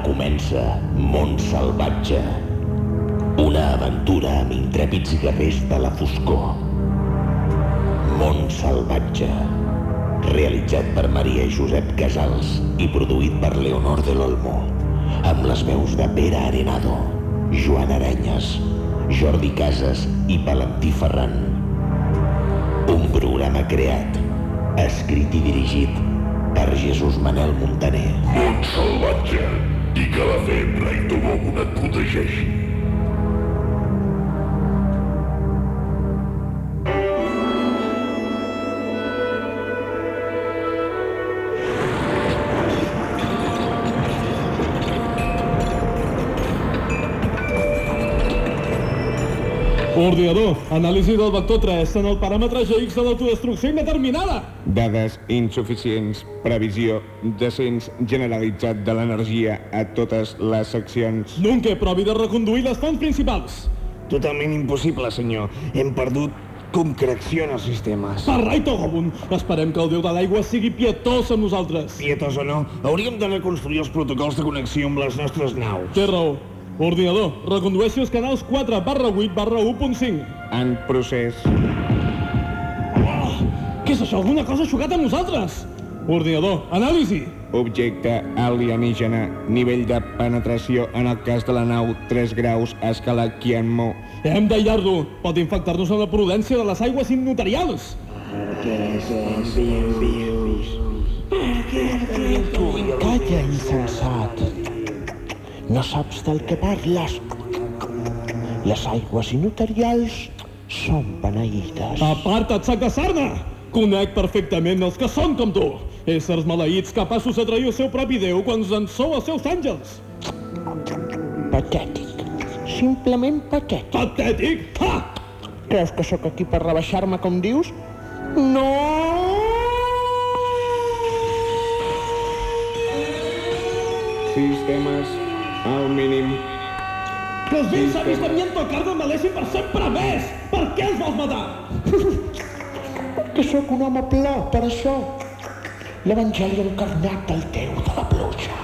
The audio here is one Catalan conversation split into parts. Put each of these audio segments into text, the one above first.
Comença Mont Salvatge. Una aventura amb intrèpids guerrers de la foscor. Mont Salvatge. Realitzat per Maria Josep Casals i produït per Leonor de l'Olmo. Amb les veus de Pere Arenado, Joan Arenyes, Jordi Casas i Valentí Ferran. Un programa creat, escrit i dirigit per Jesús Manel Montaner. Mont salvatge que la fembra i Tomogun et protegeixi. Ordinador, anàlisi del vector 3 en el paràmetre GX de l'autodestrucció indeterminada. Dades insuficients. Previsió. Descens generalitzat de l'energia a totes les seccions. Nunca provi de reconduir les fonts principals. Totalment impossible, senyor. Hem perdut concreció en els sistemes. Per rai Togobun, esperem que el déu de l'aigua sigui pietós amb nosaltres. Pietos o no, hauríem de reconstruir els protocols de connexió amb les nostres naus. Té raó. Ordinador, recondueixi els canals 4 barra 8 barra 1.5. En procés. Oh, què és això? Alguna cosa ha xocat amb nosaltres? Ordinador, anàlisi. Objecte alienígena. Nivell de penetració en el cas de la nau 3 graus a escala Kianmo. Hem d'aïllar-lo. Pot infectar-nos amb la prudència de les aigües innotarials. Calla, insensat. No saps del que parles. Les aigües inotarials són beneïdes. Aparta't, sac de sarna! Conec perfectament els que són com tu. Éssers maleïts capaços de trair el seu propi Déu quan en sou els seus àngels. Patètic. Simplement patètic. Patètic? Ha! Creus que sóc aquí per rebaixar-me, com dius? No! Sistemes al mínim. Los vells avis tenien tocar de malèssim per sempre més! Per què els vols matar? Que sóc un home pla, per això. L'Evangeli encarnat del Déu de la pluja.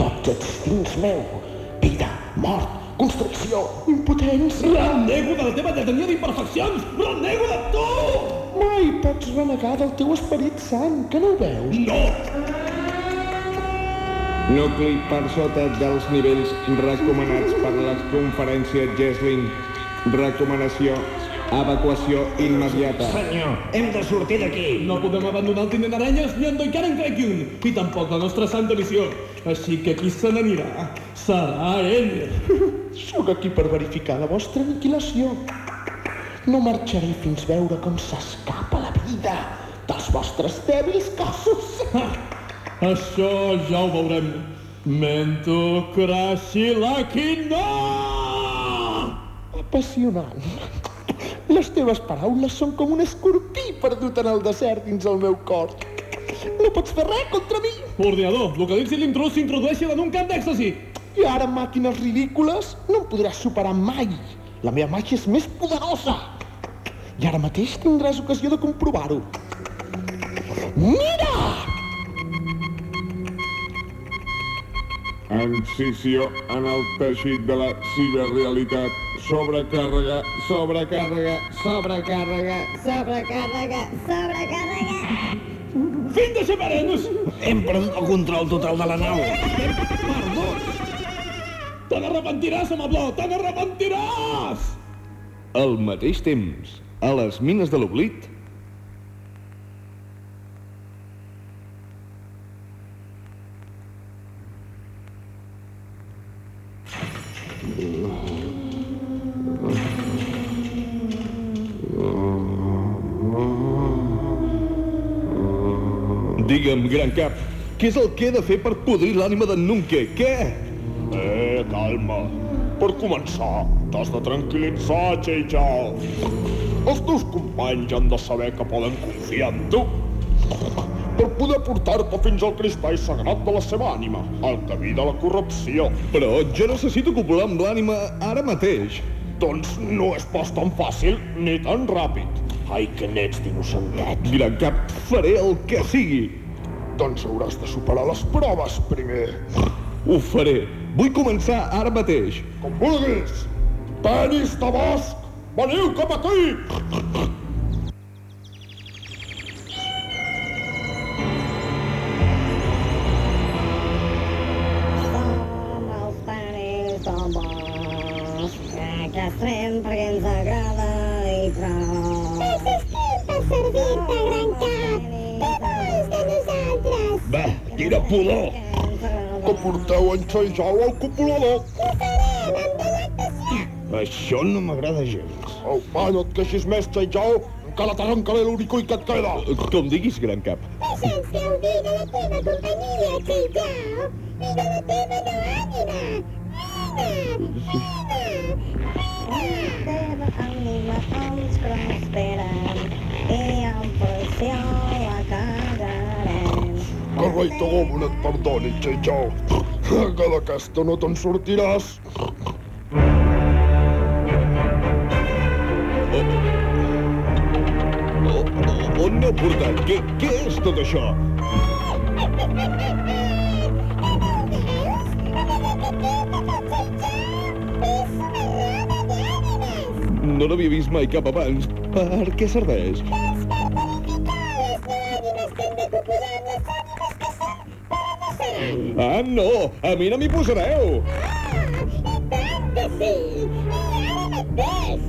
Tots ets dins meu. Vida, mort, construcció, impotència. Renego de la teva lletania d'imperfeccions! Renego de tu! Mai pots renegar del teu esperit sant, que no ho veus? No! Nucli per sota dels nivells recomanats per la conferència Gesling. Recomanació. Evacuació immediata. Senyor, hem de sortir d'aquí. No podem abandonar el tinent Arenyes ni en Doikaren Krekyun, i tampoc la nostra santa missió. Així que qui se n'anirà serà ell. Sóc aquí per verificar la vostra aniquilació. No marxaré fins veure com s'escapa la vida dels vostres dèbils cossos. Això ja ho veurem. Mento crassi la quina! Apassionant. Les teves paraules són com un escorpí perdut en el desert dins el meu cor. No pots fer res contra mi. Ordinador, localitzi l'intrus i introdueixi en un camp d'èxtasi. I ara, màquines ridícules, no em podràs superar mai. La meva màgia és més poderosa. I ara mateix tindràs ocasió de comprovar-ho. Mira! Encisió en el teixit de la ciberrealitat. Sobrecàrrega, sobrecàrrega, sobrecàrrega. Sobrecàrrega, sobrecàrrega. Fin de separar-nos! Hem perdut el control total de la nau. Perdut! Te n'arrepentiràs, amable! Te n'arrepentiràs! Al mateix temps, a les mines de l'oblit, gran cap, què és el que he de fer per podrir l'ànima d'en Nunke? Què? Eh, calma. Per començar, t'has de tranquil·litzar, Chao. Els teus companys han de saber que poden confiar en tu per poder portar-te fins al cristall sagrat de la seva ànima, al camí de la corrupció. Però jo necessito copular amb l'ànima ara mateix. Doncs no és pas tan fàcil ni tan ràpid. Ai, que n'ets d'innocentat. Gran cap, faré el que sigui. Doncs hauràs de superar les proves primer. Ho faré. Vull començar ara mateix. Com vulguis. Penis de bosc, veniu cap aquí! Quina pudor! Que porteu en Xaijau al copulador. Això no m'agrada gens. Au, va, no et queixis més, Xaijau. Encara t'arrencaré l'únic que et queda. Com diguis, gran cap. Deixa'ns gaudir de la teva companyia, Xeijao, i de la teva no ànima. Vine, La teva ànima ens prosperen i la cagarem. Rei Togobun et perdoni, Xaijau. Que d'aquesta no te'n sortiràs. O, o, on m'heu portat? Què, què és tot això? No n'havia vist mai cap abans. Per què serveix? Ah, no! A mi no m'hi posareu!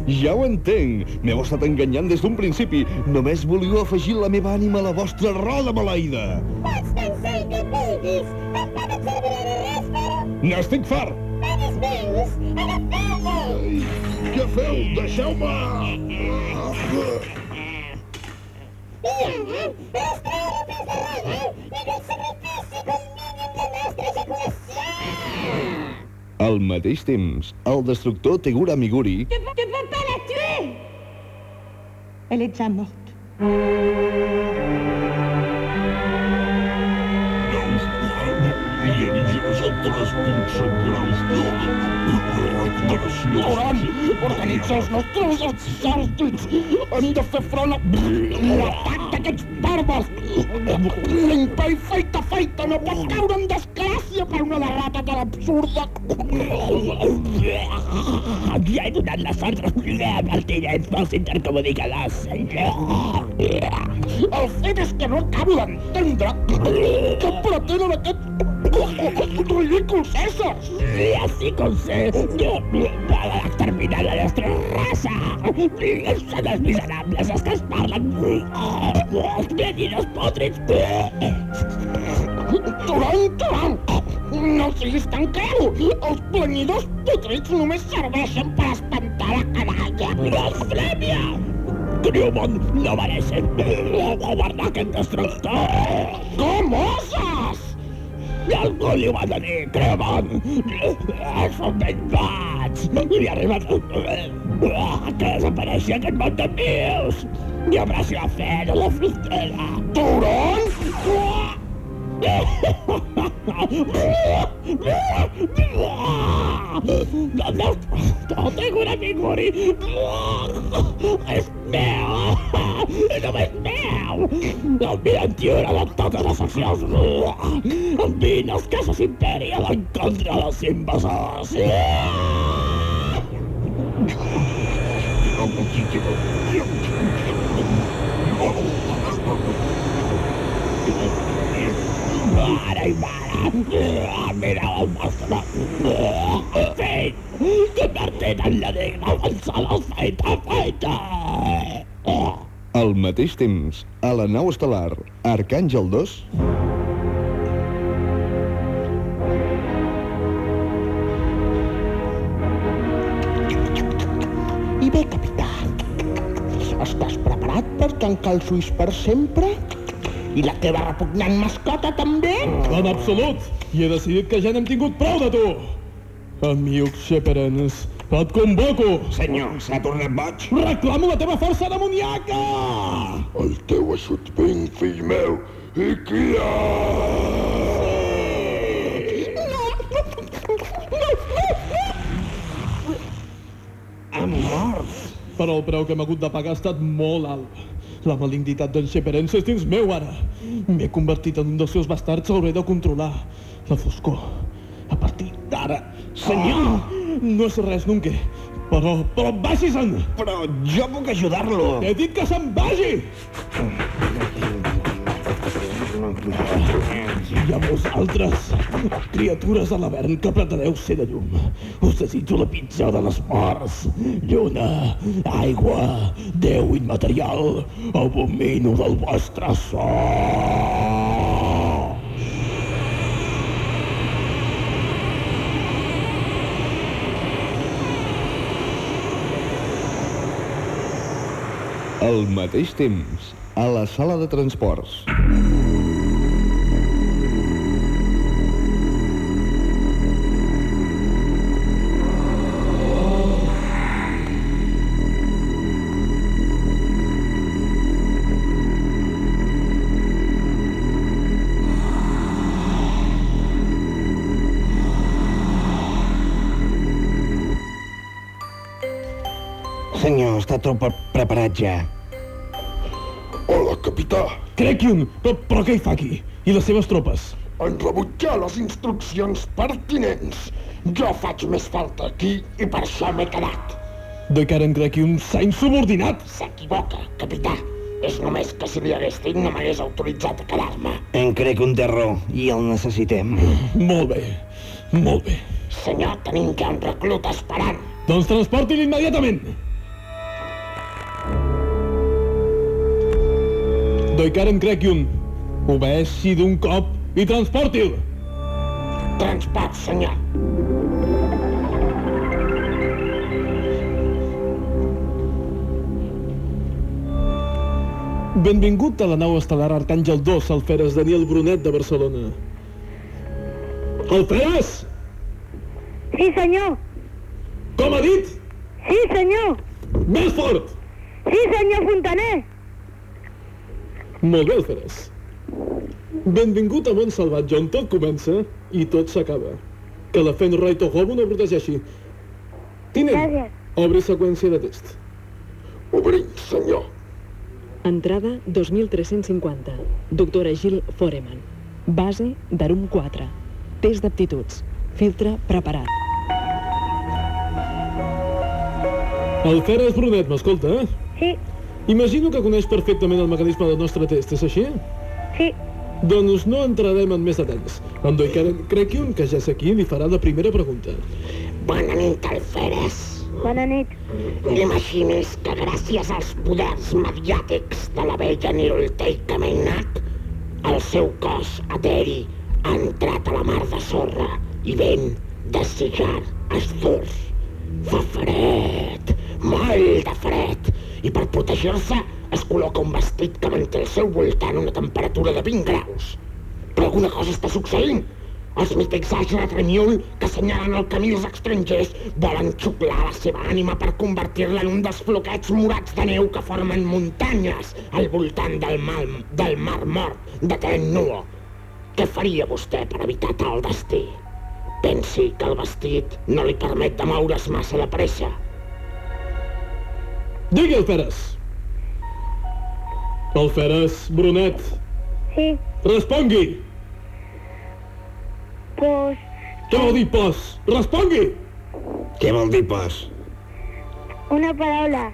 Ja ho entenc. M'heu estat enganyant des d'un principi. Només volíeu afegir la meva ànima a la vostra roda maleïda. Pots pensar el que vulguis, tampoc et servirà de res, però N'estic fart! pares meus, agafeu-lo! Què feu? Deixeu-me! Ara, has treure més de relleu i que et Al mateix temps, el destructor Tegura Miguri Tu peux pas la tuer Elle est déjà morte. Hauran, organitza els nostres exèrcits. Hem de fer front a l'atac d'aquests bàrbars. L'imperi feita feita no pot caure en desgràcia per una derrota tan absurda. Ja he donat les ordres amb els tirets pels intercomunicadors. El fet és que no acabo d'entendre què pretenen aquests ridículs éssers. Así com sé, per exterminar la nostra raça. Són els miserables els que es parlen. Els pleninos pòtrits. Turan, Turan! No siguis tan creu! Els planyidors putrits només serveixen per espantar la canalla! Blasfèmia! Newman no mereixen governar aquest destructor! Com oses? Algú li ho Cremon! Són ben fats! Li ha arribat que desapareixi aquest món de vius! I abraci la fe de la frontera! Turan? No tengo una Miguri! És meu! No és meu! El 21 de totes les seccions! Vine als casos impèria en contra dels invasors! Ara i mare! Mireu el vostre fill! Convertit en la negra avançada feita feita! Al mateix temps, a la nau estel·lar Arcàngel 2, I bé, capità, estàs preparat per tancar els ulls per sempre? I la teva repugnant mascota també? En absolut! I he decidit que ja n'hem tingut prou de tu! Amic Sheperens, et convoco! Senyor, s'ha tornat boig? Reclamo la teva força demoníaca! El teu aixut vinc, fill meu, i qui Ha mort. Però el preu que hem hagut de pagar ha estat molt alt. La malignitat d'en Sheperens és dins meu ara. M'he convertit en un dels seus bastards, hauré de controlar. La foscor a partir d'ara. Senyor! No és res, Nunque. Però, però vagi-se'n! Però jo puc ajudar-lo. He dit que se'n vagi! Hi ha molts altres criatures a l'avern que preteneu ser de llum. Us desitjo la pitjor de les morts. Lluna, aigua, Déu immaterial, abomino del vostre so. Al mateix temps, a la sala de transports. Pre- preparat ja. Hola, capità. Crec-un, però, però què hi fa aquí? I les seves tropes? En rebutjar les instruccions pertinents. Jo faig més falta aquí i per això m'he quedat. De cara en Crec-un s'ha insubordinat? S'equivoca, capità. És només que si li hagués dit no m'hagués autoritzat a quedar-me. En crec un té raó i el necessitem. Molt bé, molt bé. Senyor, tenim ja un reclut esperant. Doncs transporti-lo immediatament. Doikaren Crec-un, obeeixi d'un cop i transporti'l. Transport, senyor. Benvingut a la nau estel·lar Arcàngel 2, Alferes Daniel Brunet de Barcelona. Alferes! Sí, senyor. Com ha dit? Sí, senyor. Més fort! Sí, senyor Fontaner. Molt bé, Alferes. Benvingut a Mont Salvatge, on tot comença i tot s'acaba. Que la Fenroy Tohobu no protegeixi. Tinent, Gràcies. obri seqüència de test. Obrim, senyor. Entrada 2350. Doctora Gil Foreman. Base d'Arum 4. Test d'aptituds. Filtre preparat. Alferes Brunet, m'escolta? eh? Sí, Imagino que coneix perfectament el mecanisme del nostre test, és així? sí. Doncs no entrarem en més detalls. En Doikaren Crec-un, que ja és aquí, li farà la primera pregunta. Bona nit, Alferes. Bona nit. Imagines que gràcies als poders mediàtics de la vella Nirulteica Mainat, el seu cos eteri ha entrat a la mar de sorra i ven de cigar esturs. Fa fred, molt de fred, i per protegir-se es col·loca un vestit que manté al seu voltant una temperatura de 20 graus. Però alguna cosa està succeint. Els mítics Ashra Tremiul, que assenyalen el camí als estrangers, volen xuclar la seva ànima per convertir-la en un dels floquets morats de neu que formen muntanyes al voltant del, mal, del mar mort de Ten Nuo. Què faria vostè per evitar tal destí? Pensi que el vestit no li permet de moure's massa de pressa. Digui, Alferes! Alferes Brunet, Sí, respongui! pues Què vol dir, pos? Respongui! Què vol dir, pas? una paraula.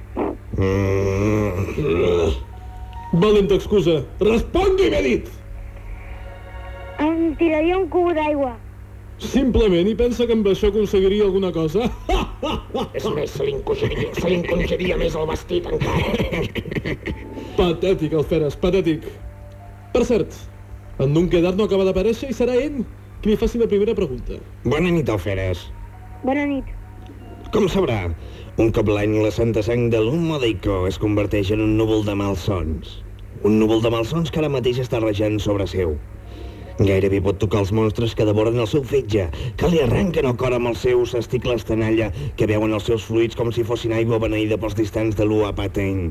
Mm, Valenta excusa. Respongui, m'he dit! Em tiraria un cubo d'aigua. Simplement i pensa que amb això aconseguiria alguna cosa? És més, se li se li més el vestit encara. patètic, Alferes, patètic. Per cert, en Nunquedat no acaba d'aparèixer i serà ell qui li faci la primera pregunta. bona nit, Alferes. Bona nit. Com sabrà, un cop l'any la santa sang de l'Ummodeiko es converteix en un núvol de malsons. Un núvol de malsons que ara mateix està rejant sobre seu. Gairebé pot tocar els monstres que devoren el seu fetge, que li arrenquen el cor amb els seus testicles tenalla, que veuen els seus fluids com si fossin aigua beneïda pels distants de l'Uapateny.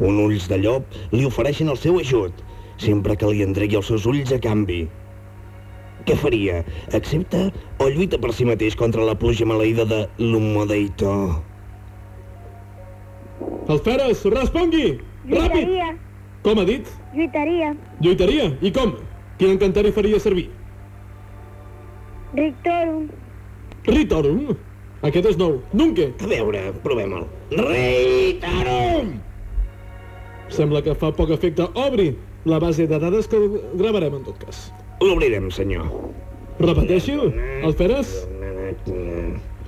Un ulls de llop li ofereixen el seu ajut, sempre que li entregui els seus ulls a canvi. Què faria? Accepta o lluita per si mateix contra la pluja maleïda de l'Ummodeito? Alferes, respongui! Ràpid! Lluitaria, Com ha dit? lluitaria. Lluitaria? I com? Quin encanteri faria servir? Rictorum. Ritorum? Aquest és nou. Nunca. A veure, provem-el. Ritarum! Sembla que fa poc efecte. Obri la base de dades que gravarem en tot cas. L'obrirem, senyor. Repeteixi, Alferes?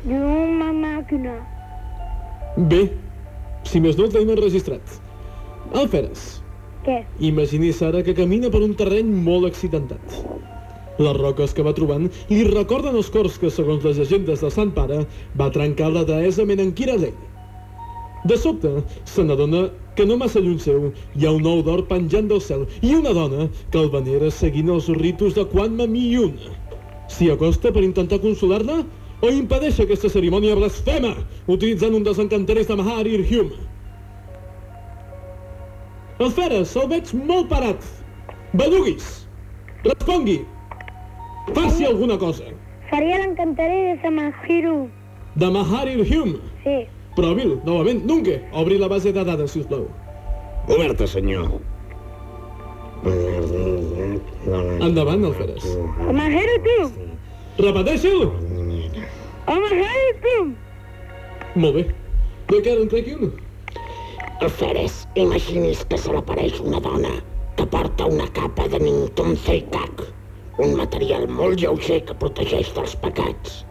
Una màquina. Bé, si més no el tenim enregistrat. Alferes, Què? imagini's ara que camina per un terreny molt accidentat. Les roques que va trobant li recorden els cors que, segons les llegendes de Sant Pare, va trencar la deessa Menankira-Lei. De sobte, se n'adona que no massa lluny seu hi ha un ou d'or penjant del cel i una dona que el venera seguint els ritus de Quan Mamiyun. S'hi acosta per intentar consolar-la o impedeix aquesta cerimònia blasfema utilitzant un dels encanteris de Mahar Irhum. El Feres, el veig molt parat. Beduguis! Respongui! Faci alguna cosa. Faria l'encantaré de Samahiru. De Mahar Irhum. Sí. Provi'l, novament, nunca. Obri la base de dades, si us plau. Oberta, senyor. Endavant, Alferes. Samahiru tu. Repeteixi'l! Samahiru tu. Molt bé. De què en crec un? Alferes, imagini's que se l'apareix una dona que porta una capa de Ninton Zeikak, un material molt lleuger que protegeix dels pecats.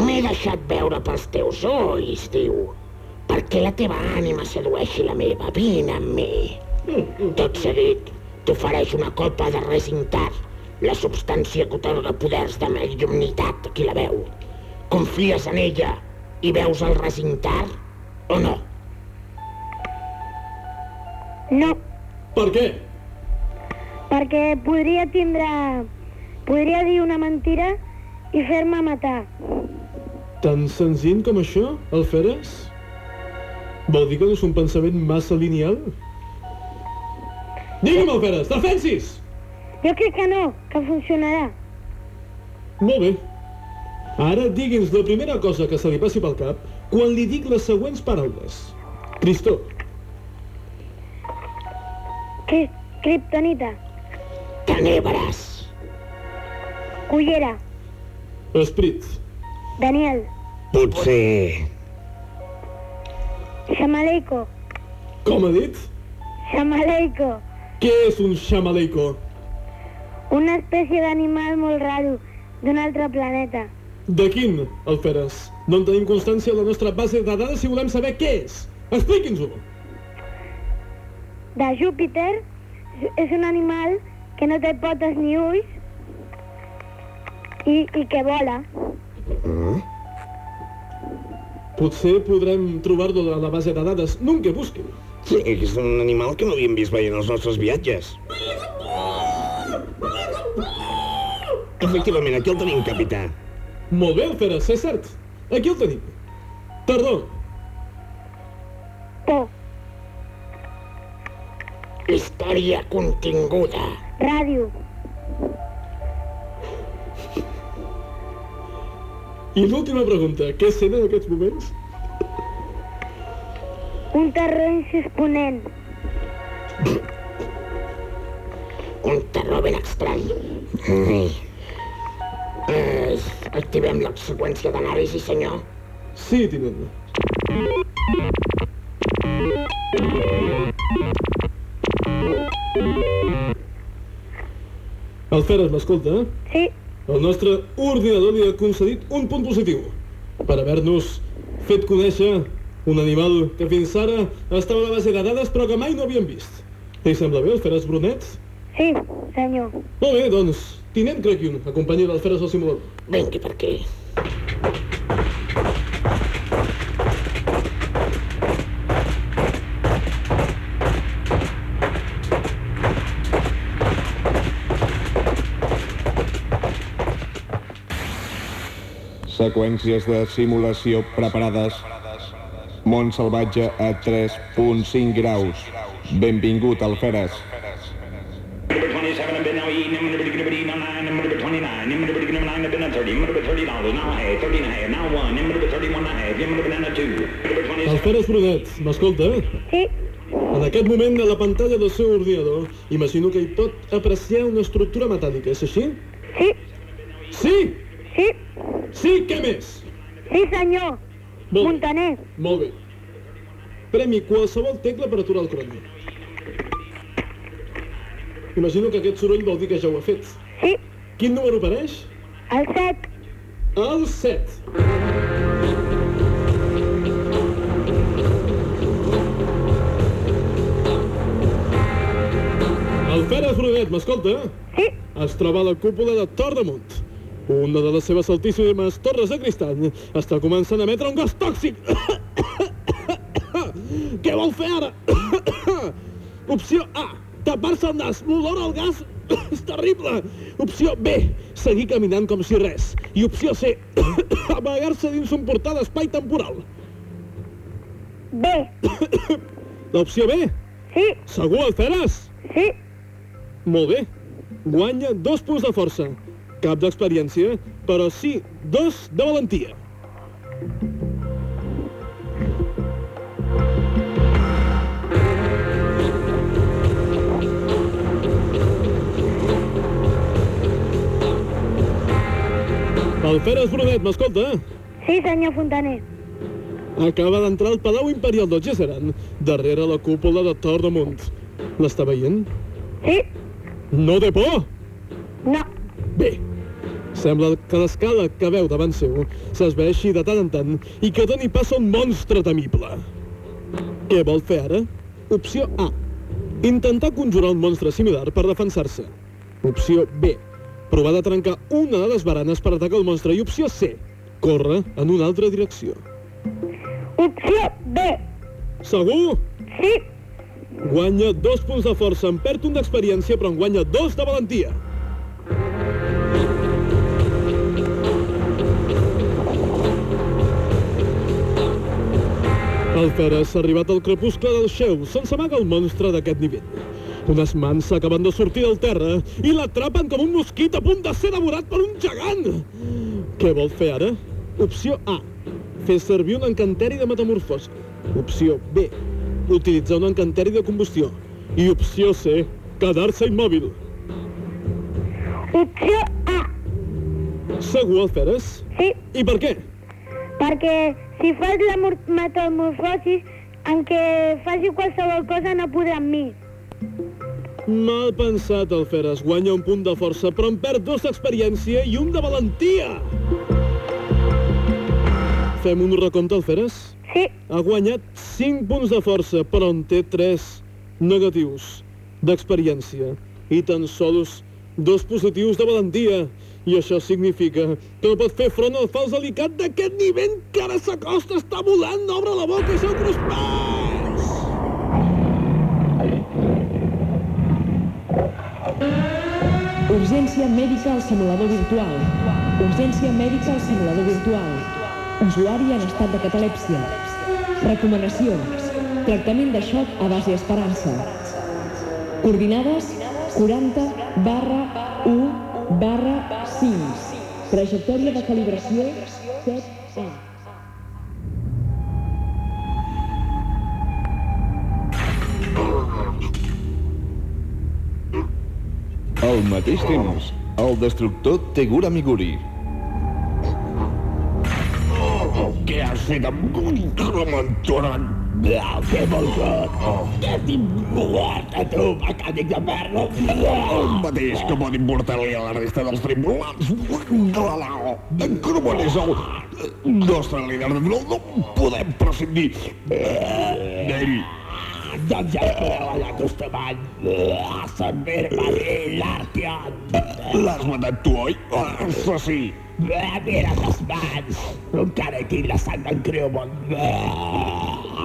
M'he deixat veure pels teus ulls, diu. Perquè la teva ànima sedueixi la meva, vine amb mi. Tot seguit, t'ofereix una copa de resintar, la substància que otorga poders de mediumnitat a qui la veu. Confies en ella i veus el resintar o no? No, Per què? perquè podria tindre... Podria dir una mentira i fer-me matar. Tan senzill com això, Alferes? Vol dir que no és un pensament massa lineal? Digue'm, Alferes, defensis! Jo crec que no, que funcionarà. Molt bé. Ara digui'ns la primera cosa que se li passi pel cap quan li dic les següents paraules. Cristó, Cri Kryptonita, Tenebres, cullera, Esprit, Daniel, Potser... Xamaleco, com ha dit? Xamaleco, Què és un xamaleico? una espècie d'animal molt raro d'un altre planeta. De quin, Alferes? No en tenim constància a la nostra base de dades si volem saber què és. Expliqui'ns-ho. De Júpiter és un animal que no té potes ni ulls i, i que vola. Potser podrem trobar-lo a la base de dades. Nunca busqui. Sí, és un animal que no havíem vist veient els nostres viatges. Efectivament, aquí el tenim, capità. Molt bé, Alferes, és cert. Aquí el tenim. Tardor. Por, història continguda, ràdio, I l'última pregunta. Què sent en aquests moments? un terror insusponent, un terror ben estrany. Ai, Eh, activem la seqüència d'anàlisi, senyor. Sí, tinent. Alferes, m'escolta? eh? sí, El nostre ordinador li ha concedit un punt positiu per haver-nos fet conèixer un animal que fins ara estava a la base de dades però que mai no havíem vist. Li sembla bé, Alferes Brunet? sí, senyor. Molt bé, doncs, tinent Crequion, acompanyi l'Alferes al simulador. Vingui per aquí. Seqüències de simulació preparades. Món salvatge a 3.5 graus. Benvingut, Alferes. Number 27 have been now eaten, number 29, number 29, number 29 have been a 30, number 30 dollars, now a half, 30 and a half, now one, number 31 and a half, number banana two, number 27. Alferes Brunet, m'escolta? Sí, En aquest moment, a la pantalla del seu ordinador, imagino que hi pot apreciar una estructura metàl·lica, és així? sí, Sí! Sí. Sí, què més? Sí, senyor. Molt bé. Montaner. Molt bé. Premi qualsevol tecla per aturar el crono. Imagino que aquest soroll vol dir que ja ho ha fet. Sí. Quin número apareix? El 7. El 7. El Feres Brunet, m'escolta? Sí. Es troba a la cúpula de Tordamunt. Una de les seves altíssimes torres de cristall està començant a emetre un gas tòxic. Què vol fer ara? Opció A, tapar-se el nas. L'olor al gas és terrible. Opció B, seguir caminant com si res. I opció C, amagar-se dins un portal d'espai temporal. B. L'opció B? Sí. Segur, el Feres? Sí. Molt bé. Guanya dos punts de força. Cap d'experiència, però sí dos de valentia. El Feres Brunet, m'escolta? Sí, senyor Fontaner. Acaba d'entrar al Palau Imperial del Gesseran, darrere la cúpula de Tordamunt. L'està veient? Sí. No té por? No. Bé, sembla que l'escala que veu davant seu s'esveixi de tant en tant i que doni pas a un monstre temible. Què vol fer ara? Opció A. Intentar conjurar un monstre similar per defensar-se. Opció B. Provar de trencar una de les baranes per atacar el monstre. I opció C. Córrer en una altra direcció. Opció B. Segur? Sí. Guanya dos punts de força, en perd un d'experiència, però en guanya dos de valentia. El Feres ha arribat al crepuscle del xeu, sense amaga el monstre d'aquest nivell. Unes mans acaben de sortir del terra i l'atrapen com un mosquit a punt de ser devorat per un gegant. Què vol fer ara? Opció A. Fer servir un encanteri de metamorfosi. Opció B. Utilitzar un encanteri de combustió. I opció C. Quedar-se immòbil. Opció A. Segur, el Feres? Sí. I per què? Perquè si fas la mor- metamorfosi, en què faci qualsevol cosa no podrà amb mi. Mal pensat, el Feres. Guanya un punt de força, però en perd dos d'experiència i un de valentia. Fem un recompte, el Feres? Sí. Ha guanyat 5 punts de força, però en té 3 negatius d'experiència i tan sols dos positius de valentia. I això significa que pot fer front al fals delicat d'aquest nivell que ara s'acosta, està volant, obre la boca i se'l cruspàs! Urgència mèdica al simulador virtual. Urgència mèdica al simulador virtual. Usuari en estat de catalèpsia. Recomanacions. Tractament de xoc a base esperança. Coordinades 40 barra 1 barra 5. Trajectòria de calibració 7A. Al mateix temps, el destructor Tegura Miguri. Què has fet amb un rementorant? Què vols fer? Què t'importa, tu, mecànic de merda? El mateix que pot importar-li a la resta dels tripulants. En Crumon és el nostre líder de no, no podem prescindir d'ell. Doncs ja podeu anar acostumant a servir-me i l'Artion. L'has matat tu, oi? Assassí. Mira't les mans! Encara tinc la sang d'en Crewmon.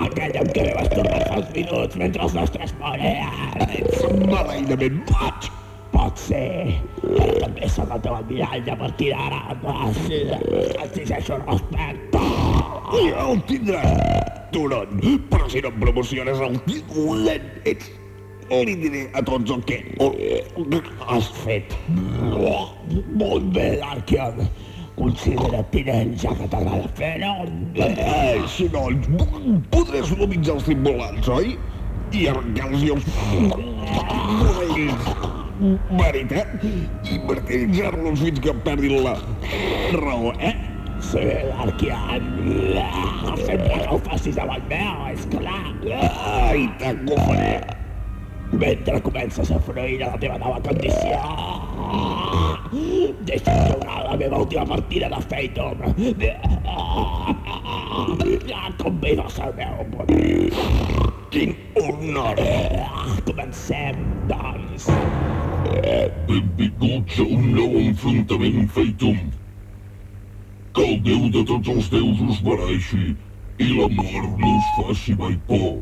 Aquella amb què vas tornar fa uns minuts mentre els nostres morien. Ets maleïdament boig. Pot ser, però també som el teu almirall a partir d'ara. Exigeixo respecte. I el tindràs, Turon. Però si no em promociones el titulet, ets... Li diré a tots el que has fet. Molt bé, Larkion. Considera't ja que t'agrada fer-ho. Eh, si no, podré sodomitzar els tripulants, oi? I arrencar-los i els... veritat i martiritzar-los fins que perdin la raó, eh? Sí, l'Arquian. Sempre que ho facis davant meu, és clar. I tant que ho faré. Mentre comences a fruir de la teva nova condició. Deixa'm jugar la meva última partida de Fatum. Convides al meu món. Quin honor. Comencem, doncs. Benvinguts a un nou enfrontament Fatum. Que el déu de tots els déus us mereixi i la mort no us faci mai por.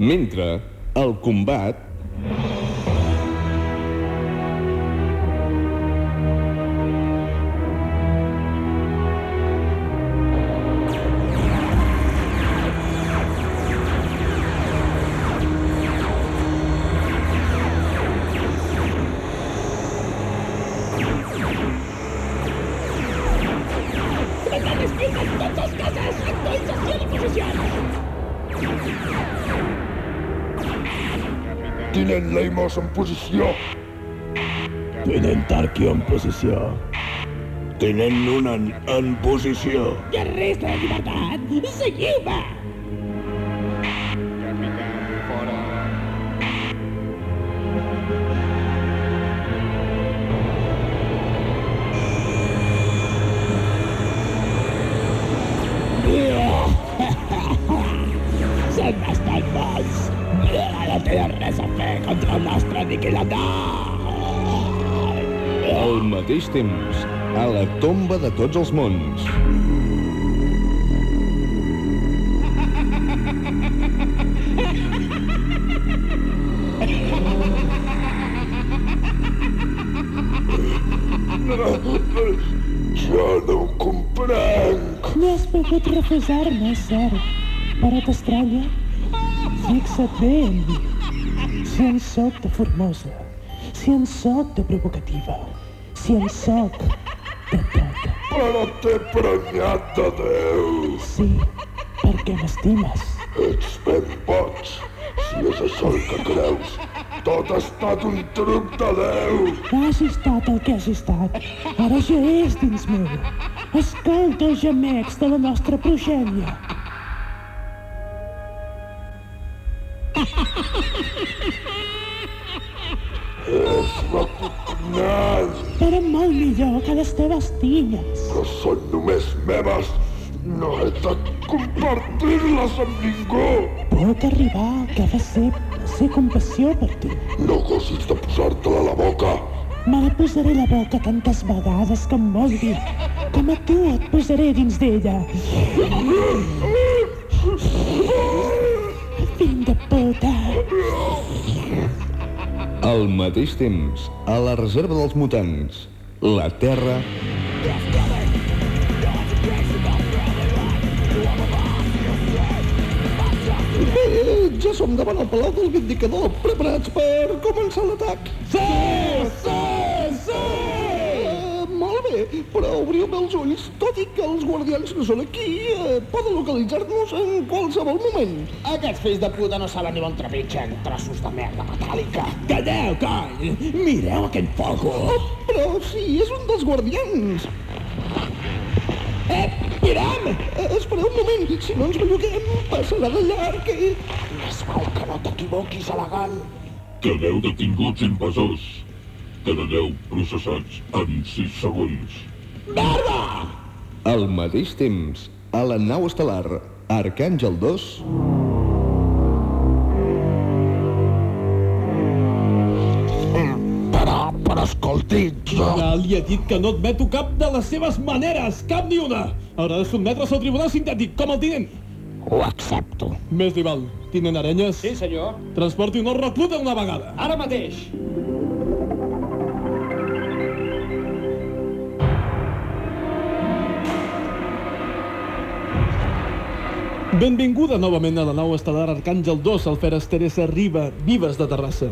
Mentre, el combat Thank you. Leimos en posició. Tinent Tarkio en posició. Tinent Nunan en posició. I el resta de llibertat, seguiu-me! Temps, a la tomba de tots els mons. Jo no ho comprenc. No has pogut refusar-me, cert. Però t'estranya? Fixa't bé en mi. Si en sóc de formosa, si en sóc de provocativa, si en sóc de tot. Però t'he prenyat de Déu. Sí, perquè m'estimes. Ets ben boig. Si és això el que creus, tot ha estat un truc de Déu. Has estat el que has estat. Ara ja és dins meu. Escolta els gemecs de la nostra progènia. Però molt millor que les teves tinyes. Que són només meves. No he de compartir-les amb ningú. Pot arribar que ha de ser, ser compassió per tu. No gossis de posar-te-la a la boca. Me la posaré a la boca tantes vegades com vulgui. Com a tu et posaré dins d'ella. Fill de puta. Al mateix temps, a la reserva dels mutants, la Terra... Eh, ja som davant el Palau del Vindicador, preparats per començar l'atac. Sí, sí, sí! Eh, bé, però obriu bé els ulls. Tot i que els guardians no són aquí, eh, poden localitzar-nos en qualsevol moment. Aquests fills de puta no saben ni on trepitgen, trossos de merda metàl·lica. Calleu, call! Mireu aquest foco! Oh, però sí, és un dels guardians. Eh, Piram! Eh, espereu un moment, si no ens belluguem, passarà de llarg i... Més val que no t'equivoquis, elegant. Quedeu detinguts invasors. Quedareu processats en 6 segons. Merda! Al mateix temps, a la nau estel·lar Arcàngel 2... Però, però escolti, jo... Ja li he dit que no admeto cap de les seves maneres, cap ni una. Haurà de sotmetre's al tribunal sintètic, com el tinent. Ho accepto. Més li val. Tinent Arenyes? Sí, senyor. Transporti un nou recluta una vegada. Ara mateix. Benvinguda novament a la nau estel·lar Arcàngel 2 al Feres Teresa Riba, Vives de Terrassa.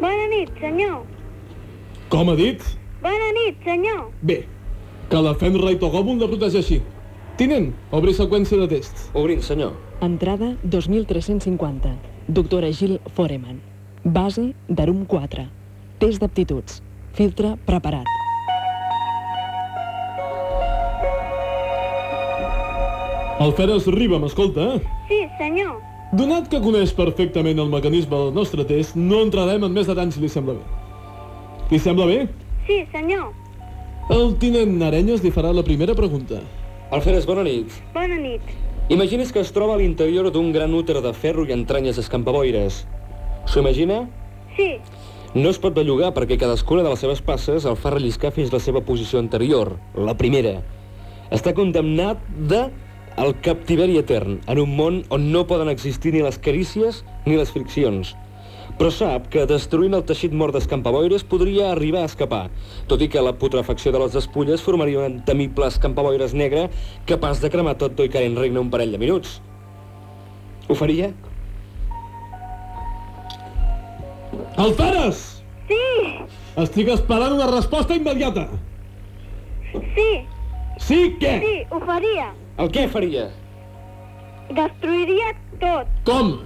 Bona nit, senyor. Com ha dit? Bona nit, senyor. Bé, que la Fenra i Togobun la protegeixi. Tinent, obri seqüència de test. Obrint, senyor. Entrada 2350. Doctora Gil Foreman. Base d'Arum 4. Test d'aptituds. Filtre preparat. Alferes Riba, m'escolta? Sí, senyor. Donat que coneix perfectament el mecanisme del nostre test, no entrarem en més detalls si li sembla bé. Li sembla bé? Sí, senyor. El tinent Arenyes li farà la primera pregunta. Alferes, bona nit. Bona nit. Imagini's que es troba a l'interior d'un gran úter de ferro i entranyes escampaboires. S'ho imagina? Sí. No es pot bellugar perquè cadascuna de les seves passes el fa relliscar fins la seva posició anterior, la primera. Està condemnat de el captiveri etern, en un món on no poden existir ni les carícies ni les friccions. Però sap que destruint el teixit mort d'escampaboires podria arribar a escapar, tot i que la putrefacció de les despulles formaria un temible escampaboires negre capaç de cremar tot i que en regne un parell de minuts. Ho faria? Alferes! Sí! Estic esperant una resposta immediata. Sí. Sí, què? Sí, ho faria. El què faria? Destruiria tot. Com?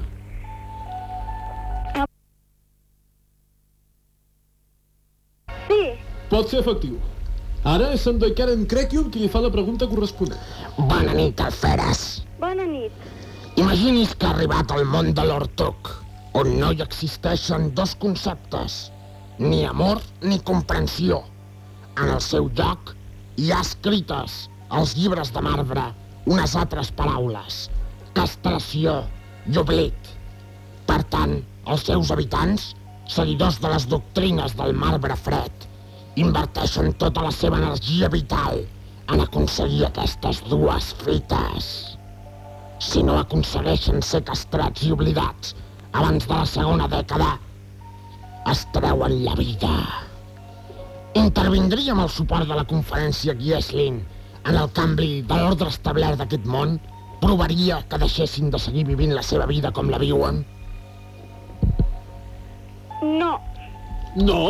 Sí. Pot ser efectiu. Ara és en Karen Crekium qui li fa la pregunta corresponent. Bona nit, Alferes. Bona nit. Imagini's que ha arribat al món de l'Ortuc, on no hi existeixen dos conceptes, ni amor ni comprensió. En el seu lloc hi ha escrites, als llibres de marbre, unes altres paraules, castració i oblit. Per tant, els seus habitants, seguidors de les doctrines del marbre fred, inverteixen tota la seva energia vital en aconseguir aquestes dues fites. Si no aconsegueixen ser castrats i oblidats abans de la segona dècada, es treuen la vida. Intervindria amb el suport de la conferència Gieslin en el canvi de l'ordre establert d'aquest món, provaria que deixessin de seguir vivint la seva vida com la viuen? No. No?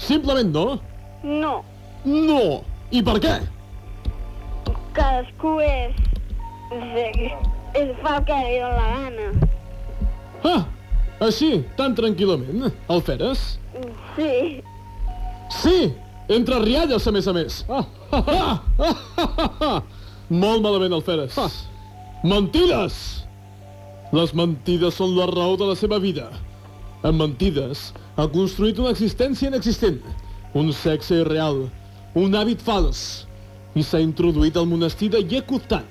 Simplement no? No. No. I per què? Cadascú és... és fa el que li dóna la gana. Ah, així, tan tranquil·lament. Alferes? Sí. Sí, entre rialles, a més a més. Ah, ah, ah, ah, ah, ah. Molt malament, Alferes. Ah. Mentides! Les mentides són la raó de la seva vida. Amb mentides ha construït una existència inexistent, un sexe irreal, un hàbit fals, i s'ha introduït al monestir de Yekutan.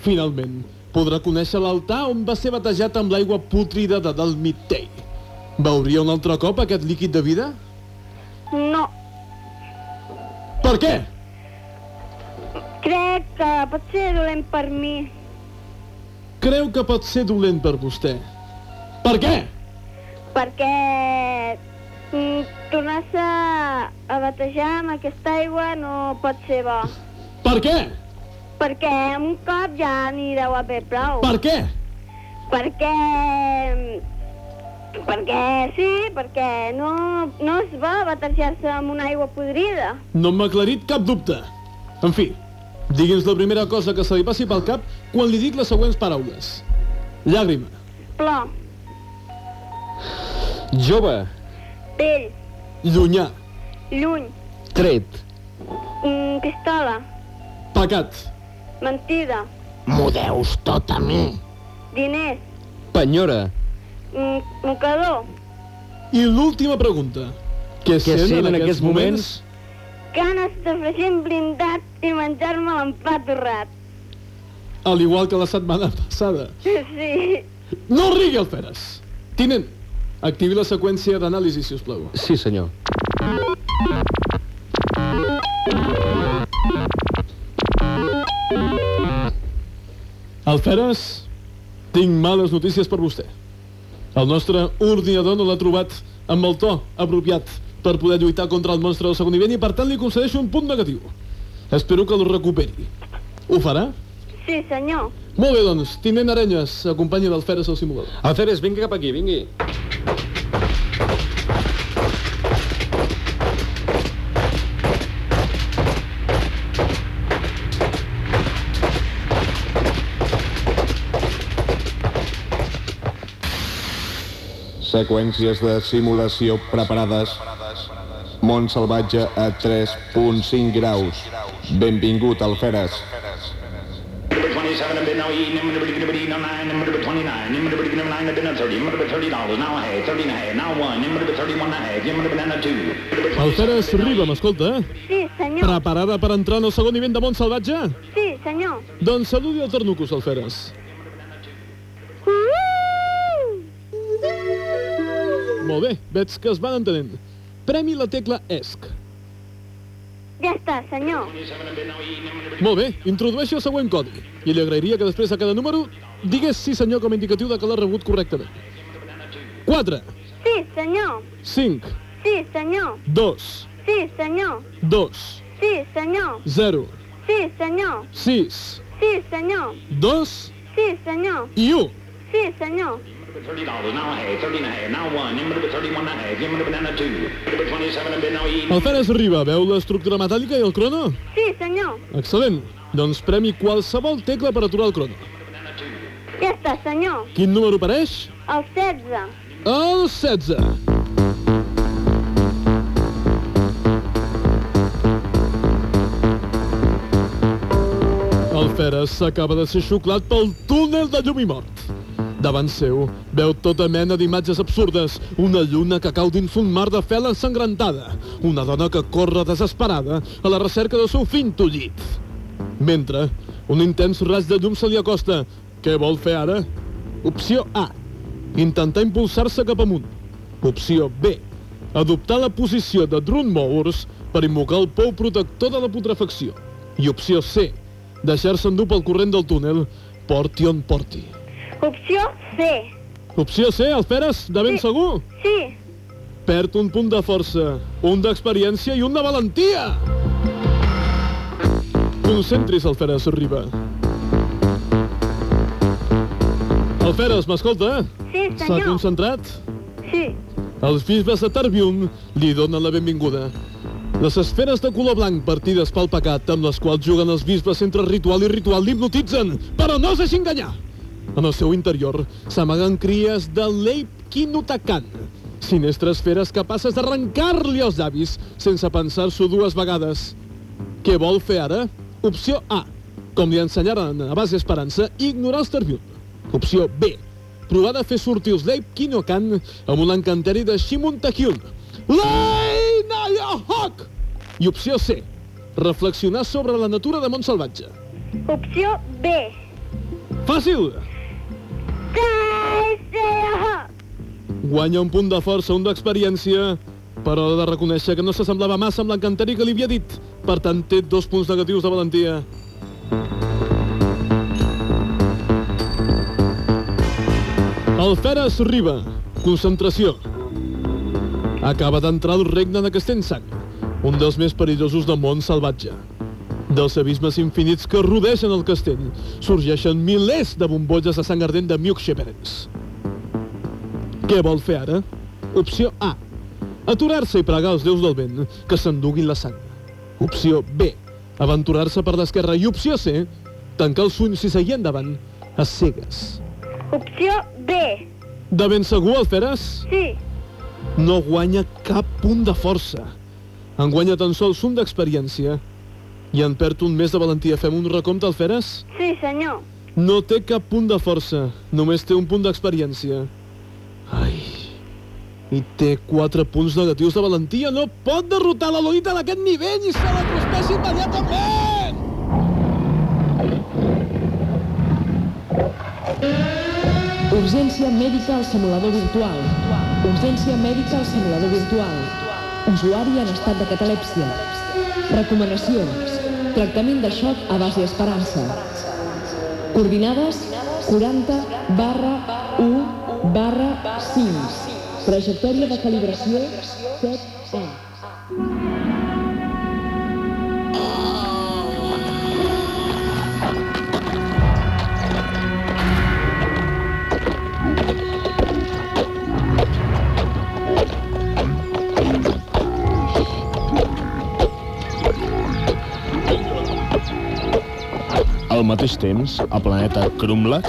Finalment, podrà conèixer l'altar on va ser batejat amb l'aigua pútrida de Dalmitei. Veuria un altre cop aquest líquid de vida? No. Per què? Crec que pot ser dolent per mi. Creu que pot ser dolent per vostè. Per què? Perquè mm, tornar-se a batejar amb aquesta aigua no pot ser bo. Per què? Perquè un cop ja n'hi deu haver prou. Per què? Perquè... Perquè sí, perquè no, no es va batejar-se amb una aigua podrida. No m'ha aclarit cap dubte. En fi, digui'ns la primera cosa que se li passi pel cap quan li dic les següents paraules. Llàgrima. Plor. Jove. Pell. Llunyà. Lluny. Tret. Mm, pistola. Pecat. Mentida. M'ho deus tot a mi. Diners. Penyora. Mm, mocador. I l'última pregunta. Què, Què sent en aquests moments? Ganes de fregir blindat i menjar-me l'empat torrat. Al igual que la setmana passada. Sí. No rigui, Alferes. Tinent, activi la seqüència d'anàlisi, si us plau. Sí, senyor. Alferes, tinc males notícies per vostè. El nostre ordinador no l'ha trobat amb el to apropiat per poder lluitar contra el monstre del segon nivell i per tant li concedeixo un punt negatiu. Espero que el recuperi. Ho farà? Sí, senyor. Molt bé, doncs, tinent Arenyes, acompanyi l'Alferes al simulador. Alferes, vingui cap aquí, vingui. Seqüències de simulació preparades. Mont salvatge a 3.5 graus. Benvingut, Alferes. Number 27, I've been now eating, number 29, number 29, number 29, I've been at 30, number 30 dollars, now a half, 30 and a half, now one, number 31 and a half, number banana two. Alferes Riba, m'escolta? Sí, senyor. Preparada per entrar en el segon nivell de món salvatge? Sí, senyor. Doncs saludi el Ternucus, Alferes. Molt bé, veig que es van entenent. Premi la tecla ESC. Ja està, senyor. Molt bé, introdueixi el següent codi. I li agrairia que després de cada número digués sí senyor com a indicatiu de que l'ha rebut correctament. 4, Sí, senyor. 5, Sí, senyor. 2, Sí, senyor. 2, Sí, senyor. 0, Sí, senyor. 6, Sí, senyor. 2 Sí, senyor. i 1. Sí, senyor. Thirty dollars, now a half, 30 and a half, now one, number 31 and a half, number banana two. Number 27, I've been now eating. Alferes Riba, veu l'estructura metàl·lica i el crono? Sí, senyor. Excel·lent. Doncs premi qualsevol tecla per aturar el crono. Ja està, senyor. Quin número apareix? El 16. El 16. El Feres s'acaba de ser xuclat pel túnel de llum i mort. Davant seu, veu tota mena d'imatges absurdes. Una lluna que cau dins un mar de fel ensangrentada. Una dona que corre desesperada a la recerca del seu fill tollit. Mentre, un intens raig de llum se li acosta. Què vol fer ara? Opció A. Intentar impulsar-se cap amunt. Opció B. Adoptar la posició de Drun Mours per invocar el pou protector de la putrefacció. I opció C. Deixar-se endur pel corrent del túnel, porti on porti. Opció C. Opció C, Alferes, de ben segur? Sí. Perd un punt de força, un d'experiència i un de valentia. Concentris, Alferes, Riba. Alferes, m'escolta? Sí, S'ha senyor. concentrat? Sí. Els bisbes de Tarbium li donen la benvinguda. Les esferes de color blanc partides pel pecat amb les quals juguen els bisbes entre ritual i ritual l'hipnotitzen, però no es deixi enganyar. En el seu interior s'amaguen cries de Leipkinutakan, sinestres esferes capaces d'arrencar-li els llavis sense pensar-s'ho dues vegades. Què vol fer ara? Opció A. Com li ensenyaren a base Esperança, ignorar els Tarbium. Opció B. Provar de fer sortir els Leipkinokan amb un encanteri de Shimon Takyun. Leinayahok! I opció C. Reflexionar sobre la natura de món salvatge. Opció B. Fàcil! Guanya un punt de força, un d'experiència, però ha de reconèixer que no s'assemblava massa amb l'encanteri que li havia dit. Per tant, té dos punts negatius de valentia. El Feres Riba. Concentració. Acaba d'entrar al regne de Castellsang, un dels més perillosos del món salvatge. Dels abismes infinits que rodegen el castell sorgeixen milers de bombolles de sang ardent de Mjolnir. Què vol fer ara? Opció A. Aturar-se i pregar als déus del vent que s'enduguin la sang. Opció B. Aventurar-se per l'esquerra. I opció C. Tancar els ulls i seguir endavant a cegues. Opció B. De ben segur, Alferes? Sí. No guanya cap punt de força. En guanya tan sols un d'experiència i en perd un més de valentia. Fem un recompte, Alferes? Sí, senyor. No té cap punt de força, només té un punt d'experiència. Ai... I té quatre punts negatius de valentia. No pot derrotar la Lolita d'aquest nivell i se la prospeix immediatament! Urgència mèdica al simulador virtual. Urgència mèdica al simulador virtual. Usuari en estat de catalèpsia. Recomanacions. Tractament de xoc a base esperança. Coordinades 40 barra 1 barra 5. Trajectòria de calibració 7A. Al mateix temps, a planeta Krumlak...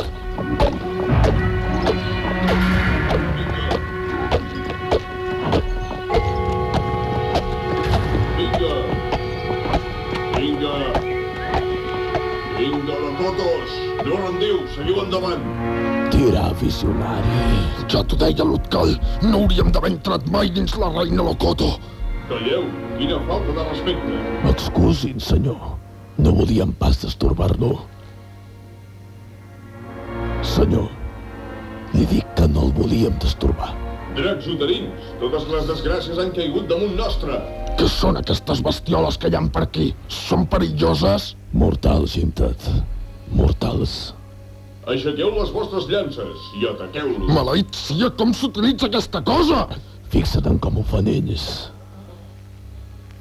Tira, visionari. Ja t'ho deia, l'Utcal. No hauríem d'haver entrat mai dins la reina Lokoto. Calleu, quina falta de respecte. M'excusin, senyor. No volíem pas destorbar-lo. Senyor, li dic que no el volíem destorbar. Dracs uterins, totes les desgràcies han caigut damunt nostre! Què són aquestes bestioles que hi han per aquí? Són perilloses? Mortals, Jimtat. Mortals. Aixequeu les vostres llances i ataqueu-los! Maleït sia, com s'utilitza aquesta cosa? Fixa't en com ho fan ells.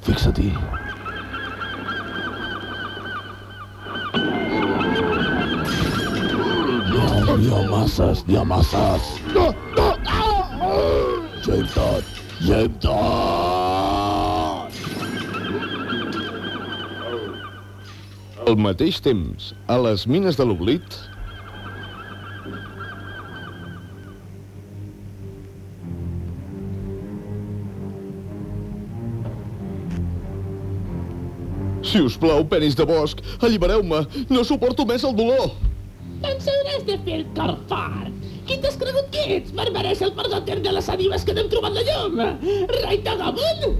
Fixa-t'hi. No, n'hi ha masses, n'hi ha masses. No, no! Jimtat, Jimtat! Al mateix temps, a les mines de l'oblit, Si us plau, penis de bosc, allibereu-me. No suporto més el dolor. Ens hauràs de fer el cor fort. Qui t'has cregut que ets per mereixer el perdó etern de les ànimes que n'hem trobat la llum? Rai Tagamun?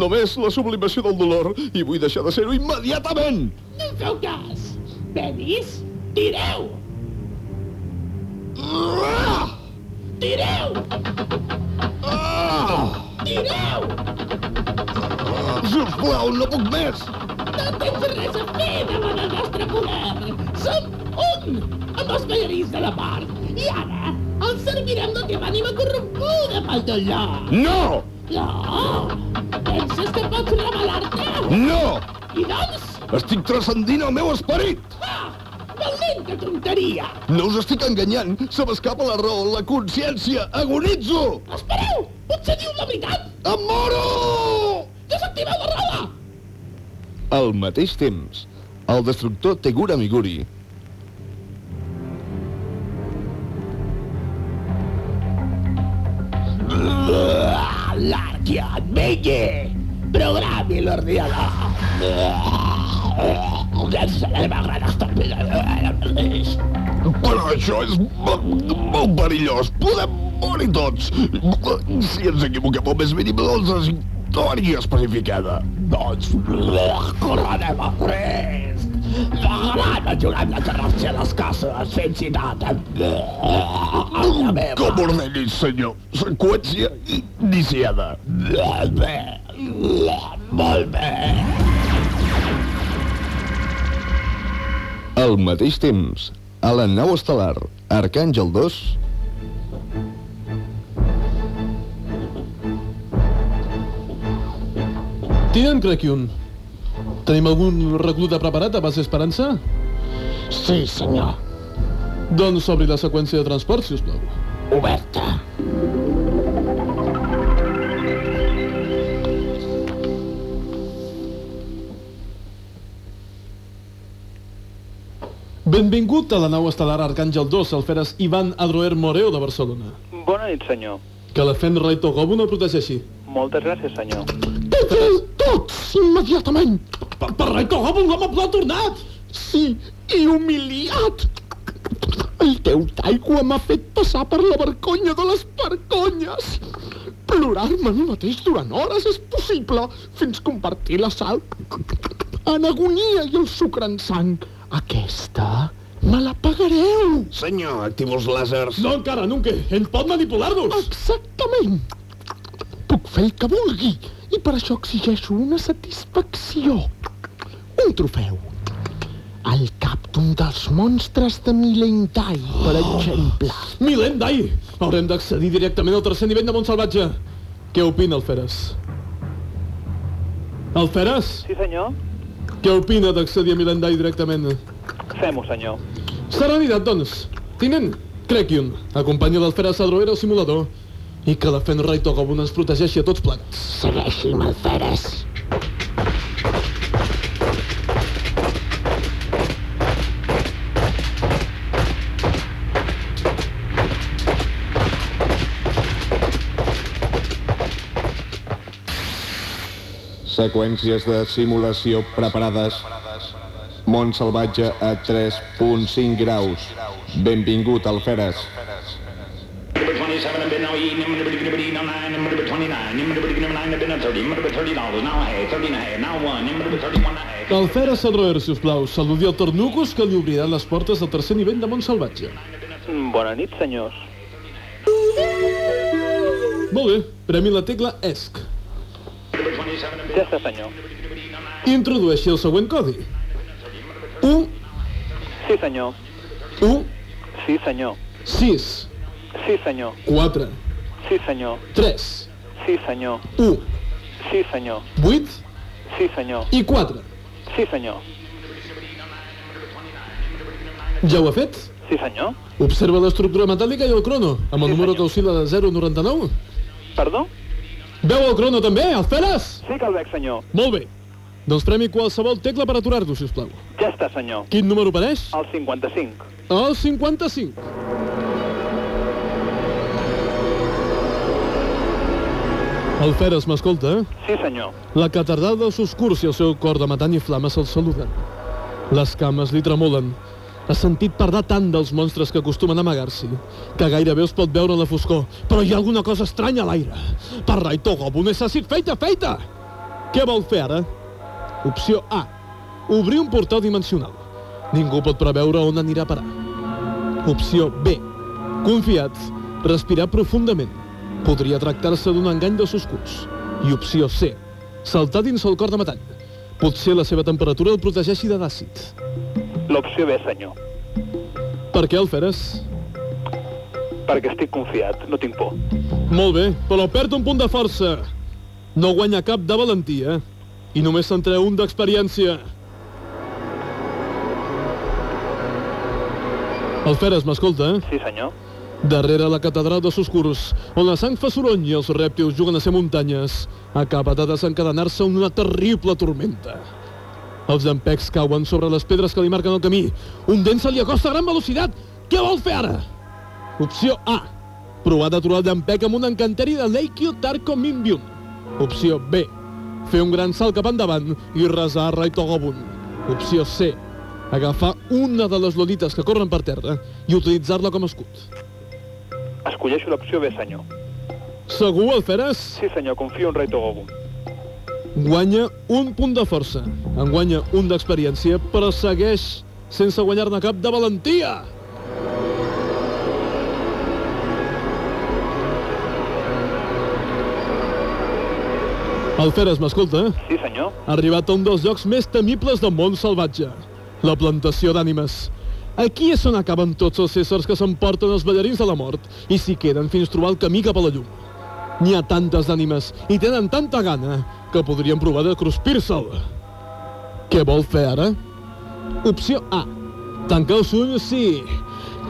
Només la sublimació del dolor i vull deixar de ser-ho immediatament. No em feu cas. Penis, tireu! Tireu! Tireu! Si us plau, no puc més! No tens res a fer davant el nostre poder! Som un amb els ballarins de la part i ara els servirem la teva ànima corrompuda pel dolor! No! No! Penses que pots revelar-te? No! I doncs? Estic transcendint el meu esperit! Ah! Valenta tonteria! No us estic enganyant! Se m'escapa la raó, la consciència! Agonitzo! Espereu! Potser diu la veritat! Em moro! Desactiveu la roda! Al mateix temps, el destructor Tegura Miguri L'Arquian, vingui! Programi l'ordinador! Llençarem a gran! Però això és molt, perillós. Podem morir tots. Si ens equivoquem o més mínim doncs història especificada. Doncs correrem a risc. La gran ajudem a carregar les cases fent citat amb... la meva. Com ordenis, senyor. Seqüència iniciada. Bé, molt bé. Al mateix temps, a la nau estel·lar Arcàngel 2, Tinent Crequion, tenim algun recluta preparat a base Esperança? Sí, senyor. Doncs obri la seqüència de transport, si us plau. Oberta. Benvingut a la nau estel·lar Arcàngel 2, Alferes Ivan Adroer Moreo de Barcelona. Bona nit, senyor. Que la Fen Rai Togobun el protegeixi. Moltes gràcies, senyor. Tots, tots, immediatament. Per, Togobun, l'home ha tornat! Sí, i humiliat. El déu d'aigua m'ha fet passar per la vergonya de les vergonyes. Plorar-me a mi mateix durant hores és possible, fins compartir la sal en agonia i el sucre en sang. Aquesta me la pagareu. Senyor, activo els làsers. No encara, nunca. Ell pot manipular-nos. Exactament. Fer el que vulgui i per això exigeixo una satisfacció. Un trofeu. El cap d'un dels monstres de Milendai, per exemple. Milendai! Haurem d'accedir directament al tercer nivell de Montsalvatge. Què opina, Alferes? Alferes? Sí, senyor. Què opina d'accedir a Milendai directament? Fem-ho, senyor. Serenitat, doncs. Tinent, Crequion, acompanya l'Alferes Adroer al simulador i que la Fenray Togobun ens protegeixi a tots plegats. Segueixi'm, Alferes. seqüències de simulació preparades. Mont salvatge a 3.5 graus. Benvingut, Alferes. Number 27, I've been now eating, number 29, number 29, number 29, I've been at 30, number 30 dollars, now a half, 30 and a half, now one, number 31 and a half. Alfera Salroer, si us plau, saludi el Tornucos que li obriran les portes del tercer nivell de Montsalvatge. Mm, Bona nit, senyors. Molt bé, premi la tecla ESC. Ja està, senyor. Introdueixi el següent codi. 1, Sí, senyor. 1, Sí, senyor. 6, Sí, senyor. 4, Sí, senyor. 3, Sí, senyor. 1, Sí, senyor. 8 Sí, senyor. i 4. Sí, senyor. Ja ho ha fet? Sí, senyor. Observa l'estructura metàl·lica i el crono, amb el número que oscil·la de 0,99. Perdó? Veu el crono també, Alferes? Sí que el veig, senyor. Molt bé. Doncs premi qualsevol tecla per aturar-lo, si us plau. Ja està, senyor. Quin número apareix? El 55. El 55. Alferes, m'escolta? eh? Sí, senyor. La Oscurs i el seu cor de matant i flama se'l saluden. Les cames li tremolen. Ha sentit parlar tant dels monstres que acostumen a amagar-s'hi, que gairebé els pot veure a la foscor. Però hi ha alguna cosa estranya a l'aire. Per rai Togobu necessit feita, feita! Què vol fer ara? Opció A. Obrir un portal dimensional. Ningú pot preveure on anirà a parar. Opció B. Confiat. Respirar profundament. Podria tractar-se d'un engany dels oscurs. I opció C. Saltar dins el cor de metall. Potser la seva temperatura el protegeixi de l'àcid. L'opció B, senyor. Per què el feres? Perquè estic confiat, no tinc por. Molt bé, però perd un punt de força. No guanya cap de valentia. I només se'n treu un d'experiència. El Feres, m'escolta? Sí, senyor. Darrere la catedral dels Oscurs, on la sang fa soroll i els rèptils juguen a ser muntanyes, acaba de desencadenar-se una terrible tormenta. Els llampecs cauen sobre les pedres que li marquen el camí. Un dent se li acosta a gran velocitat. Què vol fer ara? Opció A. Provar d'aturar el llampec amb un encanteri de Leikio Tarko Minbyun. Opció B. Fer un gran salt cap endavant i resar a Rai Togobun. Opció C. Agafar una de les lodites que corren per terra i utilitzar-la com a escut. Escolleixo l'opció B, senyor. Segur, el Feres? Sí, senyor, confio en Rei Togobu. Guanya un punt de força. En guanya un d'experiència, però segueix sense guanyar-ne cap de valentia. El Feres, m'escolta? Sí, senyor. Ha arribat a un dels llocs més temibles del món salvatge. La plantació d'ànimes. Aquí és on acaben tots els éssers que s'emporten els ballarins de la mort i s'hi queden fins trobar el camí cap a la llum. N'hi ha tantes ànimes i tenen tanta gana que podrien provar de cruspir-se'l. Què vol fer ara? Opció A. Tancar els ulls, sí.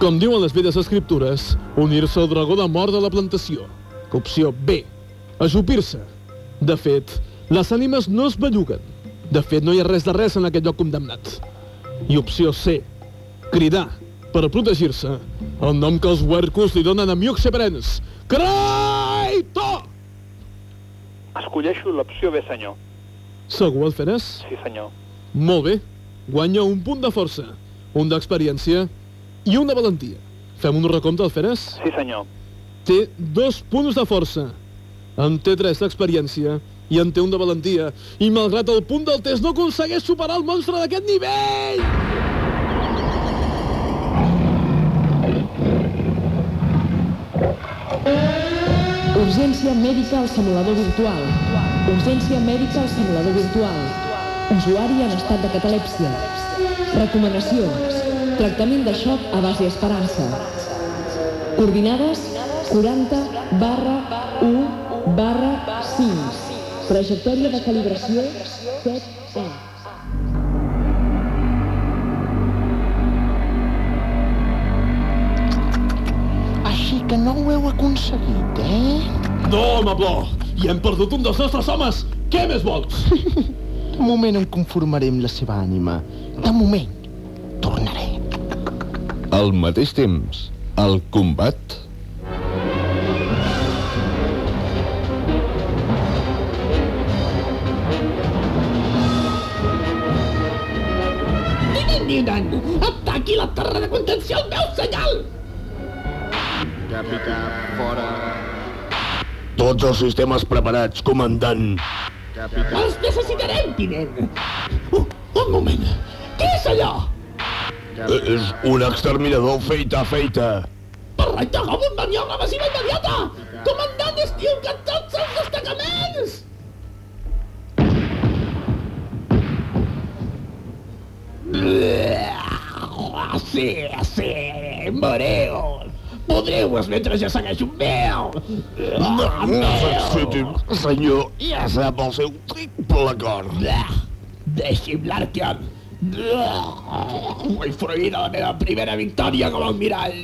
Com diuen les velles escriptures, unir-se al dragó de mort de la plantació. Opció B. Ajupir-se. De fet, les ànimes no es belluguen. De fet, no hi ha res de res en aquest lloc condemnat. I opció C. Cridar, per protegir-se, el nom que els huercos li donen a Miuxebrens. Kraito! Escolleixo l'opció B, senyor. Segur el feres? Sí, senyor. Molt bé. Guanya un punt de força, un d'experiència i una valentia. Fem un recompte, el feres? Sí, senyor. Té dos punts de força. En té tres d'experiència i en té un de valentia. I malgrat el punt del test no aconsegueix superar el monstre d'aquest nivell! Urgència mèdica al simulador virtual. Urgència mèdica al simulador virtual. Usuari en estat de catalèpsia. Recomanacions. Tractament de xoc a base esperança. Coordinades 40 barra 1 barra 5. Trajectòria de calibració 7 E. Així que no ho heu aconseguit? No, home, Blo! I hem perdut un dels nostres homes! Què més vols? De moment em conformaré amb la seva ànima. De moment, tornaré. Al mateix temps, el combat... Tots els sistemes preparats, comandant. Capità. Els necessitarem, tinent! Uh, un moment! Què és allò? És un exterminador feita feita. Per reiterar un maniobra massiva immediata! Comandant, estiu que tots els destacaments! Sí, sí, moreu! Podreu-vos mentre jo segueixo un meu! No necessiti, senyor. Ja sap el seu triple cor. Deixi'm l'Artion! Vull fruir de la meva primera victòria com a almirall,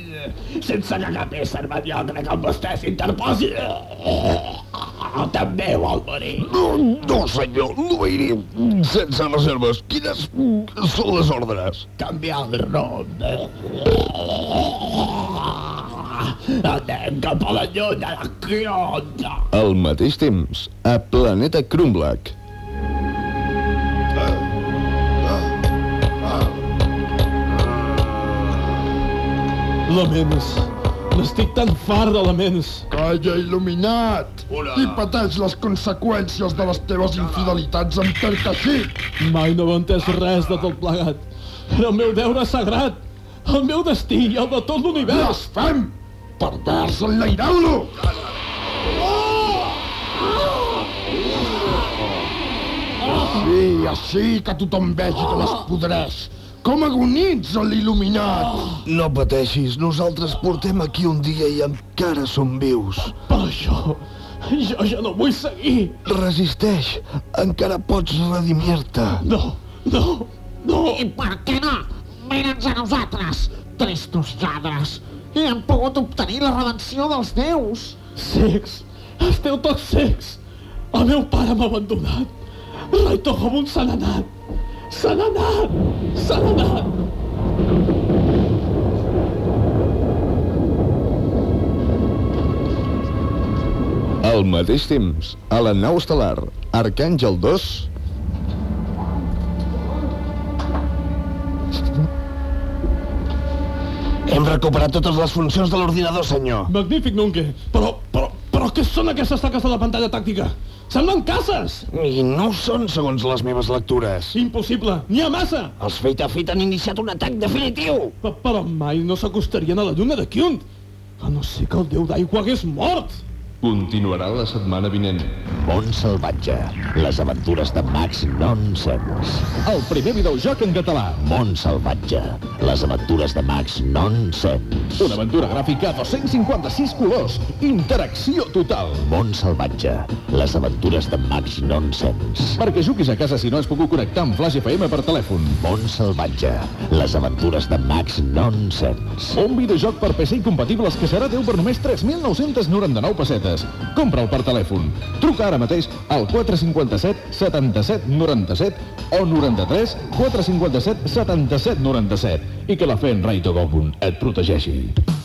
sense que cap ésser mediocre com vostè s'interposi. També vol morir. No, no, senyor, l'obeiré sense reserves. Quines són les ordres? Canviar el rumb. Anem cap a la lluna Kyoto. Al mateix temps, a Planeta Crumblack. Laments. N'estic tan fart de laments. Calla, il·luminat! I pateix les conseqüències de les teves infidelitats en Percaixit! Mai no he entès res de tot plegat. Era el meu deure sagrat, el meu destí i el de tot l'univers. Blasfem! Pervers enlairant-lo! Sí, així que tothom vegi com es podreix. Com agonitza l'il·luminat! No pateixis, nosaltres portem aquí un dia i encara som vius. Per això, jo ja no vull seguir. Resisteix, encara pots redimir-te. No, no, no. I per què no? Mira'ns a nosaltres, tristos lladres. I hem pogut obtenir la redenció dels déus. Cecs, esteu tots cecs. El meu pare m'ha abandonat. Raito Hobun se n'ha anat. Se n'ha anat! Se n'ha anat! Al mateix temps, a la nau estel·lar Arcàngel 2... Hem recuperat totes les funcions de l'ordinador, senyor. Magnífic, Nunke. Però, però, però què són aquestes taques de la pantalla tàctica? Semblen caces! I no són, segons les meves lectures. Impossible, n'hi ha massa! Els Fate Fit han iniciat un atac definitiu! Però, però mai no s'acostarien a la lluna de Kyunt, a no ser que el déu d'aigua hagués mort! Continuarà la setmana vinent. Món salvatge. Les aventures de Max Nonsense. El primer videojoc en català. Món salvatge. Les aventures de Max Nonsense. Una aventura gràfica a 256 colors. Interacció total. Món salvatge. Les aventures de Max Nonsense. Perquè juguis a casa si no has pogut connectar amb Flash FM per telèfon. Món salvatge. Les aventures de Max Nonsense. Un videojoc per PC incompatibles que serà 10 per només 3.999 pessetes. Compra'l per telèfon. Truca ara mateix al 457 77 97 o 93 457 77 97 i que la fe en Gobun et protegeixi.